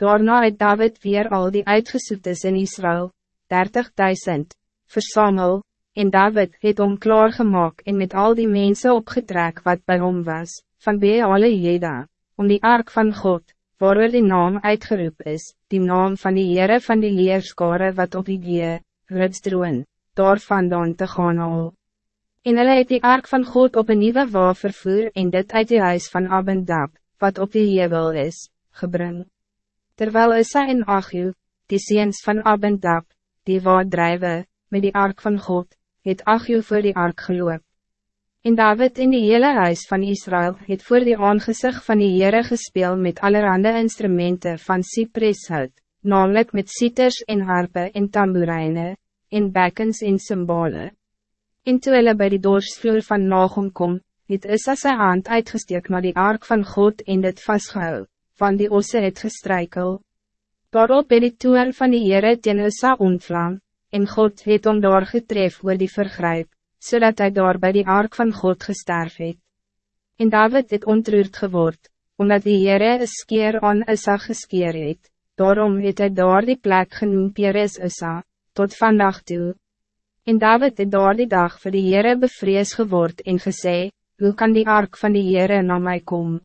Daarna het David weer al die uitgesoektes in Israël, 30.000, versamel, en David het om klaargemaak en met al die mensen opgetrek wat bij hom was, van Beale Jeda, om die ark van God, waarover die naam uitgeroep is, die naam van die Heere van die Leerskare wat op die Gee, Rudstroen, daar vandaan te gaan al. En hulle het die ark van God op een nieuwe waar vervoer en dit uit die huis van Abendab, wat op die Jebel is, gebring. Terwijl Issa en Achil, die seens van Abendab, die waar drijven, met die ark van God, het Achil voor die ark geloop. En David in die hele huis van Israël het voor die aangezicht van die Heere gespeel met allerhande instrumenten van cypresshout, namelijk met citers en harpe en tamboerijnen, en bekkens en symbolen. En toe hulle by die doorsvloer van Nagom kom, het Issa sy hand uitgesteek naar die ark van God en dit vastgehou, van die osse het gestrykel. Daarop het die toer van die Heere teen Issa ontvlam, en God het om daar getref oor die vergrijp, zodat hij daar bij die ark van God gesterf het. En David het ontroerd geword, omdat die Heere een skeer aan Issa geskeer het, daarom het hy daar die plek genoemd Peres Issa, tot vandaag toe. En David het daar die dag voor die Heere bevrees geword en gesê, hoe kan die ark van die Heere na mij komen?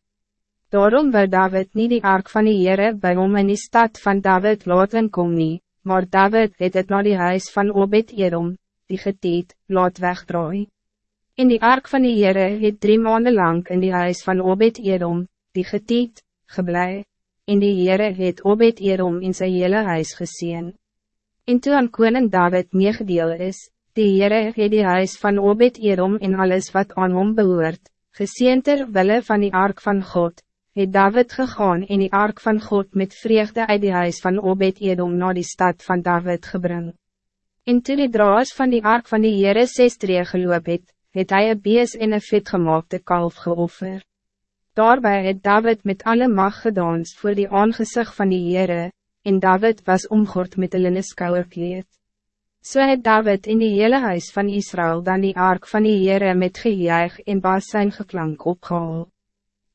Daarom wil David niet die ark van die Heere by hom in die stad van David laten kom nie, maar David het het na die huis van Obed Edom, die geteet, laat wegdraai. In die ark van die Heere het drie maanden lang in die huis van Obed Edom, die geteet, geblei, en die Heere het Obed Edom in zijn hele huis gezien. En toe aan koning David meegedeel is, die Heere het die huis van Obed Edom en alles wat aan hom behoort, geseen ter wille van die ark van God, het David gegaan en die ark van God met vreugde uit die huis van Obed Edom naar die stad van David gebring. En toe die draas van die ark van die Heere sestree geloop het, het hy een bees en een vetgemaakte kalf geoffer. Daarbij het David met alle macht gedans voor die aangezicht van die Heere, en David was omgord met een linnen skouwerkleed. So het David in die hele huis van Israël dan die ark van die Heere met gejuig en bas zijn geklank opgehaal.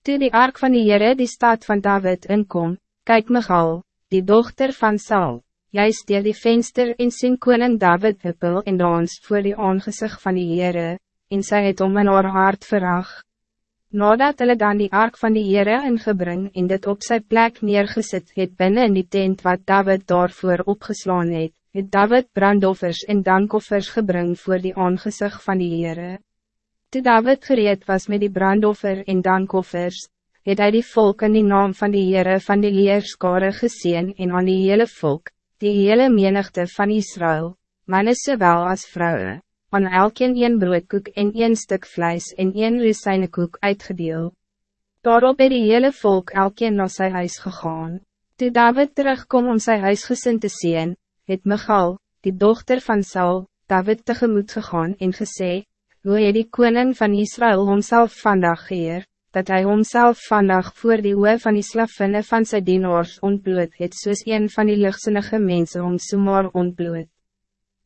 Toe die ark van die Heere die stad van David inkom, kyk Michal, die dochter van Saul, jy steer die venster en sien koning David huppel en dans voor die aangezicht van die Heere, en sy het om in haar hart verracht. Nadat hulle dan die ark van die Heere ingebring en dit op zijn plek neergezet het binnen in die tent wat David daarvoor opgeslaan het, het David brandoffers en dankoffers gebring voor die aangezicht van die Heere. Toe David gereed was met die brandoffer en dankoffers, het hy die volk in die naam van die Heere van die leerskare gezien en aan die hele volk, die hele menigte van Israël, mannen zowel als vrouwen aan elkeen een broodkoek en een stuk vlijs en een rusijnekoek uitgedeel. Daarop het die hele volk elkeen naar zijn huis gegaan. Toe David terugkom om zijn huisgezin te zien, het Michal, die dochter van Saul, David tegemoet gegaan en gesê, hoe het die koning van Israël homself vandag geër, dat hij homself vandag voor die oe van die slavinne van sy dienaars ontbloed het soos een van die lichtsinnige mensen om so maar ontbloed.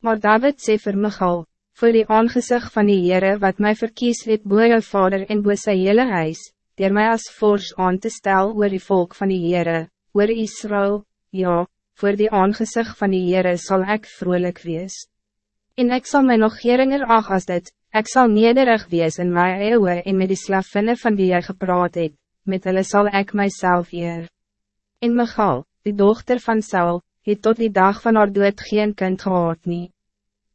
Maar David sê vir Michal, voor die aangezicht van die Heere wat mij verkies het boe jou vader en boe sy hele huis, dier my as fors aan te stel oor die volk van die Heere, oor Israël, ja, voor die aangezicht van die Heere zal ik vrolijk wees. En ik zal my nog geringer ag as dit, ek sal nederig wees in my eeuwe en met die slavinne van die jy gepraat het, met hulle sal ek myself eer. En Michal, die dochter van Saul, het tot die dag van haar dood geen kind gehad nie.